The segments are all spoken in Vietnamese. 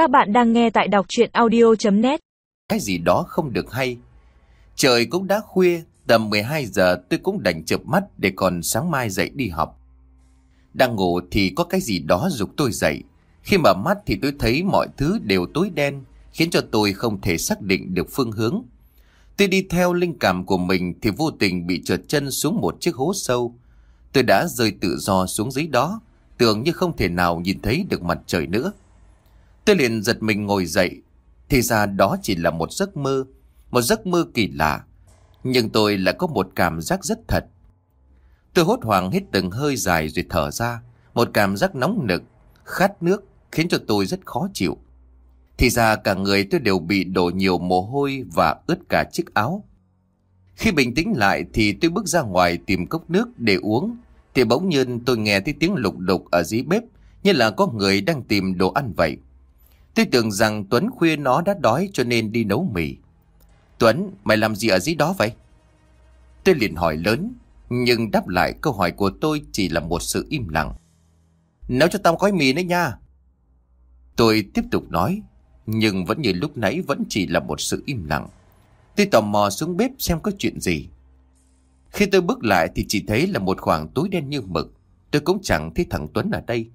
Các bạn đang nghe tại đọc chuyện audio.net Cái gì đó không được hay. Trời cũng đã khuya, tầm 12 giờ tôi cũng đành chợp mắt để còn sáng mai dậy đi học. Đang ngủ thì có cái gì đó dục tôi dậy. Khi mở mắt thì tôi thấy mọi thứ đều tối đen, khiến cho tôi không thể xác định được phương hướng. Tôi đi theo linh cảm của mình thì vô tình bị trượt chân xuống một chiếc hố sâu. Tôi đã rơi tự do xuống dưới đó, tưởng như không thể nào nhìn thấy được mặt trời nữa. Tôi liền giật mình ngồi dậy, thì ra đó chỉ là một giấc mơ, một giấc mơ kỳ lạ. Nhưng tôi lại có một cảm giác rất thật. Tôi hốt hoảng hít từng hơi dài rồi thở ra, một cảm giác nóng nực, khát nước khiến cho tôi rất khó chịu. Thì ra cả người tôi đều bị đổ nhiều mồ hôi và ướt cả chiếc áo. Khi bình tĩnh lại thì tôi bước ra ngoài tìm cốc nước để uống. Thì bỗng nhiên tôi nghe thấy tiếng lục đục ở dưới bếp như là có người đang tìm đồ ăn vậy. Tôi tưởng rằng Tuấn khuya nó đã đói cho nên đi nấu mì. Tuấn, mày làm gì ở dưới đó vậy? Tôi liền hỏi lớn, nhưng đáp lại câu hỏi của tôi chỉ là một sự im lặng. Nấu cho tao gói mì đấy nha. Tôi tiếp tục nói, nhưng vẫn như lúc nãy vẫn chỉ là một sự im lặng. Tôi tò mò xuống bếp xem có chuyện gì. Khi tôi bước lại thì chỉ thấy là một khoảng tối đen như mực. Tôi cũng chẳng thấy thằng Tuấn ở đây.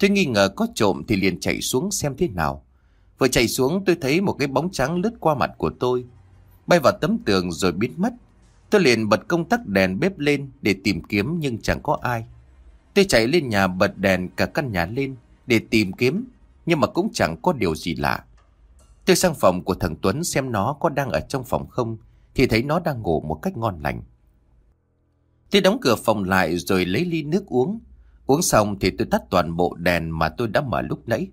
Tôi nghi ngờ có trộm thì liền chạy xuống xem thế nào. Vừa chạy xuống, tôi thấy một cái bóng trắng lướt qua mặt của tôi. Bay vào tấm tường rồi biến mất. Tôi liền bật công tắc đèn bếp lên để tìm kiếm, nhưng chẳng có ai. Tôi chạy lên nhà bật đèn cả căn nhà lên để tìm kiếm, nhưng mà cũng chẳng có điều gì lạ. Tôi sang phòng của thằng Tuấn xem nó có đang ở trong phòng không, thì thấy nó đang ngủ một cách ngon lành. Tôi đóng cửa phòng lại rồi lấy ly nước uống. Uống xong thì tôi tắt toàn bộ đèn mà tôi đã mở lúc nãy.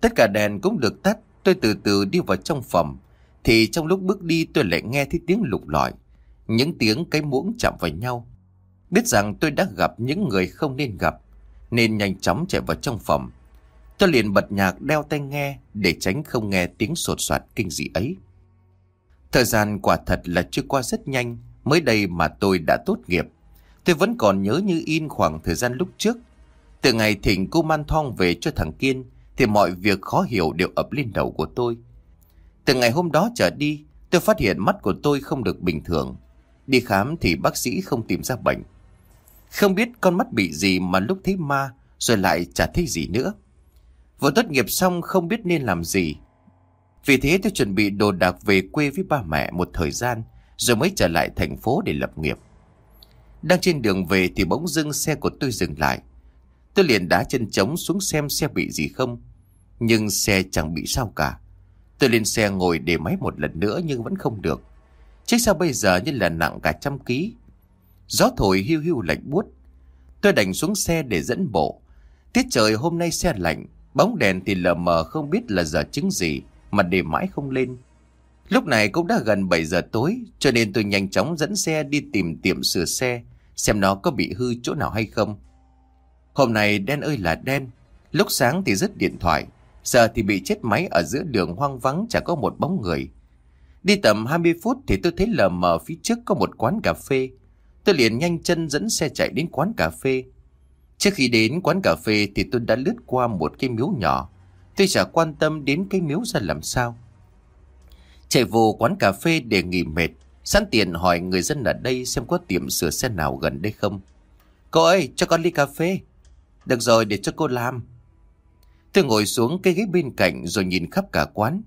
Tất cả đèn cũng được tắt, tôi từ từ đi vào trong phòng. Thì trong lúc bước đi tôi lại nghe thấy tiếng lục lọi. Những tiếng cái muỗng chạm vào nhau. Biết rằng tôi đã gặp những người không nên gặp. Nên nhanh chóng chạy vào trong phòng. Tôi liền bật nhạc đeo tai nghe để tránh không nghe tiếng sột soạt kinh dị ấy. Thời gian quả thật là trôi qua rất nhanh. Mới đây mà tôi đã tốt nghiệp. Tôi vẫn còn nhớ như in khoảng thời gian lúc trước. Từ ngày thỉnh cô Man Thong về cho thằng Kiên thì mọi việc khó hiểu đều ập lên đầu của tôi. Từ ngày hôm đó trở đi, tôi phát hiện mắt của tôi không được bình thường. Đi khám thì bác sĩ không tìm ra bệnh. Không biết con mắt bị gì mà lúc thấy ma rồi lại chả thấy gì nữa. Vừa tốt nghiệp xong không biết nên làm gì. Vì thế tôi chuẩn bị đồ đạc về quê với ba mẹ một thời gian rồi mới trở lại thành phố để lập nghiệp. Đang trên đường về thì bỗng dưng xe của tôi dừng lại. Tôi liền đá chân trống xuống xem xe bị gì không. Nhưng xe chẳng bị sao cả. Tôi lên xe ngồi để máy một lần nữa nhưng vẫn không được. Chiếc xe bây giờ như là nặng cả trăm ký. Gió thổi hiu hiu lạnh buốt. Tôi đành xuống xe để dẫn bộ. Tiết trời hôm nay xe lạnh, bóng đèn thì lờ mờ không biết là giờ chứng gì mà để mãi không lên. Lúc này cũng đã gần 7 giờ tối cho nên tôi nhanh chóng dẫn xe đi tìm tiệm sửa xe xem nó có bị hư chỗ nào hay không. Hôm nay đen ơi là đen, lúc sáng thì dứt điện thoại, giờ thì bị chết máy ở giữa đường hoang vắng chả có một bóng người. Đi tầm 20 phút thì tôi thấy lờ mờ phía trước có một quán cà phê. Tôi liền nhanh chân dẫn xe chạy đến quán cà phê. Trước khi đến quán cà phê thì tôi đã lướt qua một cái miếu nhỏ. Tôi chả quan tâm đến cái miếu ra làm sao. Chạy vô quán cà phê để nghỉ mệt, sẵn tiện hỏi người dân ở đây xem có tiệm sửa xe nào gần đây không. Cô ơi, cho con ly cà phê. Được rồi, để cho cô làm. Tôi ngồi xuống cái ghế bên cạnh rồi nhìn khắp cả quán.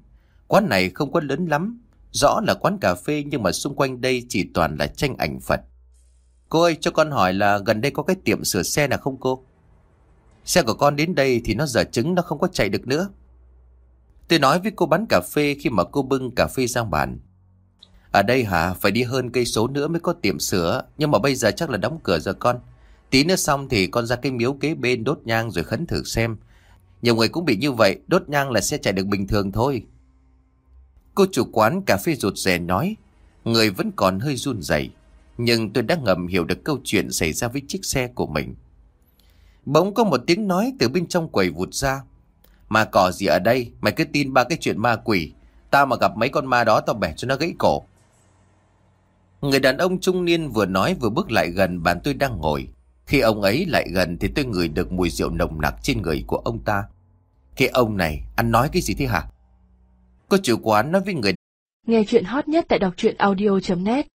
Quán này không có lớn lắm. Rõ là quán cà phê nhưng mà xung quanh đây chỉ toàn là tranh ảnh Phật. Cô ơi, cho con hỏi là gần đây có cái tiệm sửa xe nào không cô? Xe của con đến đây thì nó dở trứng nó không có chạy được nữa. Tôi nói với cô bán cà phê khi mà cô bưng cà phê sang bàn. Ở đây hả? Phải đi hơn cây số nữa mới có tiệm sửa. Nhưng mà bây giờ chắc là đóng cửa rồi con. Tí nữa xong thì con ra cái miếu kế bên đốt nhang rồi khấn thử xem. Nhiều người cũng bị như vậy, đốt nhang là sẽ chạy được bình thường thôi. Cô chủ quán cà phê rụt rè nói, người vẫn còn hơi run rẩy nhưng tôi đã ngầm hiểu được câu chuyện xảy ra với chiếc xe của mình. Bỗng có một tiếng nói từ bên trong quầy vụt ra. Mà cỏ gì ở đây, mày cứ tin ba cái chuyện ma quỷ. Tao mà gặp mấy con ma đó tao bẻ cho nó gãy cổ. Người đàn ông trung niên vừa nói vừa bước lại gần bàn tôi đang ngồi. Khi ông ấy lại gần thì tôi ngửi được mùi rượu nồng nặc trên người của ông ta. Cái ông này, anh nói cái gì thế hả? Cô chủ quán nói với người Nghe chuyện hot nhất tại đọc truyện audio.net